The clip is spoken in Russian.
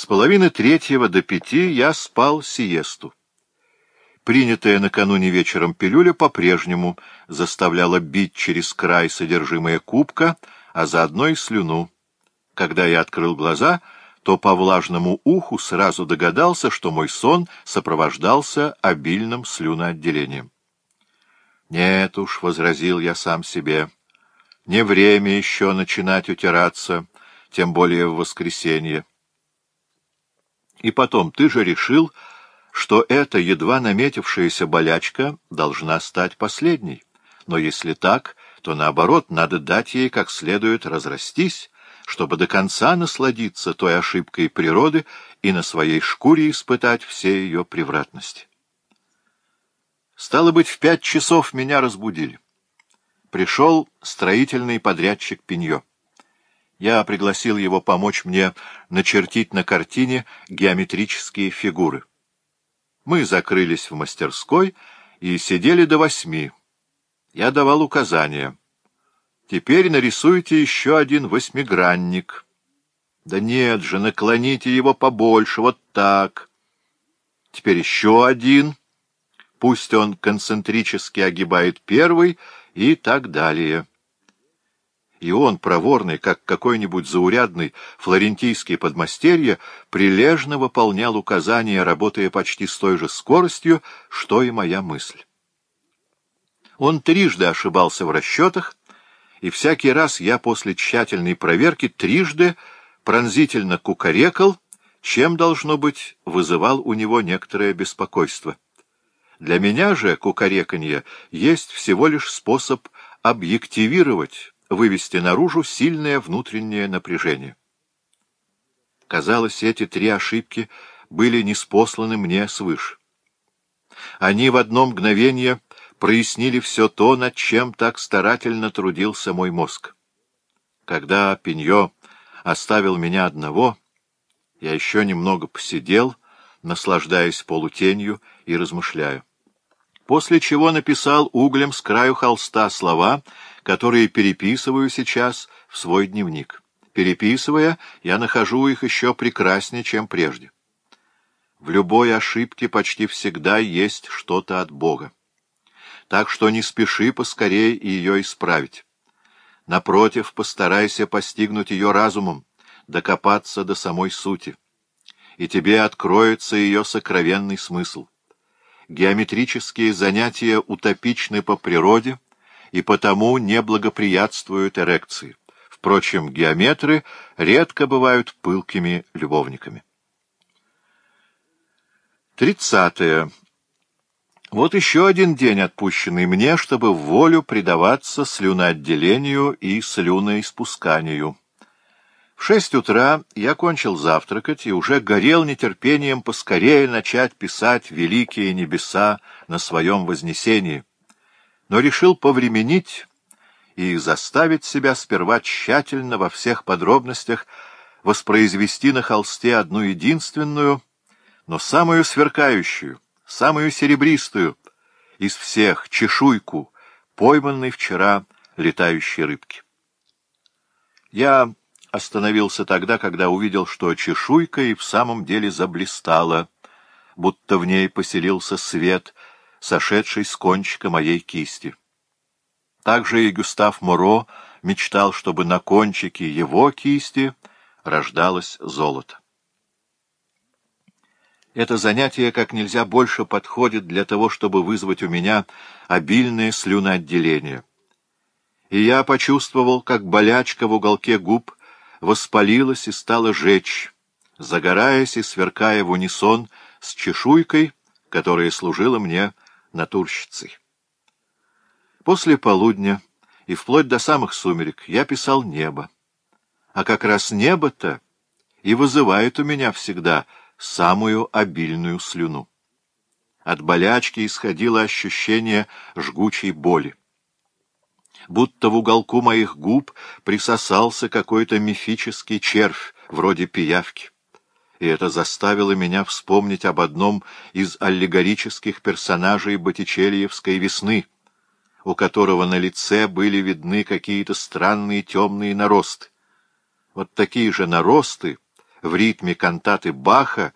С половины третьего до пяти я спал сиесту. Принятая накануне вечером пилюля по-прежнему заставляла бить через край содержимое кубка, а заодно и слюну. Когда я открыл глаза, то по влажному уху сразу догадался, что мой сон сопровождался обильным слюноотделением. «Нет уж», — возразил я сам себе, — «не время еще начинать утираться, тем более в воскресенье. И потом, ты же решил, что эта едва наметившаяся болячка должна стать последней. Но если так, то наоборот, надо дать ей как следует разрастись, чтобы до конца насладиться той ошибкой природы и на своей шкуре испытать все ее превратности. Стало быть, в пять часов меня разбудили. Пришел строительный подрядчик Пиньо я пригласил его помочь мне начертить на картине геометрические фигуры. Мы закрылись в мастерской и сидели до восьми. Я давал указания. Теперь нарисуйте еще один восьмигранник. Да нет же, наклоните его побольше, вот так. Теперь еще один. Пусть он концентрически огибает первый и так далее и он, проворный, как какой-нибудь заурядный флорентийский подмастерье, прилежно выполнял указания, работая почти с той же скоростью, что и моя мысль. Он трижды ошибался в расчетах, и всякий раз я после тщательной проверки трижды пронзительно кукарекал, чем, должно быть, вызывал у него некоторое беспокойство. Для меня же кукареканье есть всего лишь способ объективировать вывести наружу сильное внутреннее напряжение. Казалось, эти три ошибки были неспосланы мне свыше. Они в одно мгновение прояснили все то, над чем так старательно трудился мой мозг. Когда Пеньо оставил меня одного, я еще немного посидел, наслаждаясь полутенью и размышляю после чего написал углем с краю холста слова, которые переписываю сейчас в свой дневник. Переписывая, я нахожу их еще прекраснее, чем прежде. В любой ошибке почти всегда есть что-то от Бога. Так что не спеши поскорее ее исправить. Напротив, постарайся постигнуть ее разумом, докопаться до самой сути. И тебе откроется ее сокровенный смысл геометрические занятия утопичны по природе и потому не благоприятствуют эрекции. Впрочем, геометры редко бывают пылкими любовниками. Тридцатое. Вот еще один день, отпущенный мне, чтобы в волю предаваться слюноотделению и слюноиспусканию. В шесть утра я кончил завтракать и уже горел нетерпением поскорее начать писать великие небеса на своем вознесении, но решил повременить и заставить себя сперва тщательно во всех подробностях воспроизвести на холсте одну единственную, но самую сверкающую, самую серебристую из всех чешуйку пойманной вчера летающей рыбки. Я остановился тогда, когда увидел, что чешуйка и в самом деле заблистала, будто в ней поселился свет, сошедший с кончика моей кисти. Также и Гюстав Моро мечтал, чтобы на кончике его кисти рождалось золото. Это занятие как нельзя больше подходит для того, чтобы вызвать у меня обильное слюноотделение. И я почувствовал, как болячка в уголке губ воспалилась и стала жечь, загораясь и сверкая в унисон с чешуйкой, которая служила мне натурщицей. После полудня и вплоть до самых сумерек я писал небо. А как раз небо-то и вызывает у меня всегда самую обильную слюну. От болячки исходило ощущение жгучей боли будто в уголку моих губ присосался какой-то мифический червь, вроде пиявки. И это заставило меня вспомнить об одном из аллегорических персонажей Боттичельевской весны, у которого на лице были видны какие-то странные темные наросты. Вот такие же наросты в ритме кантаты Баха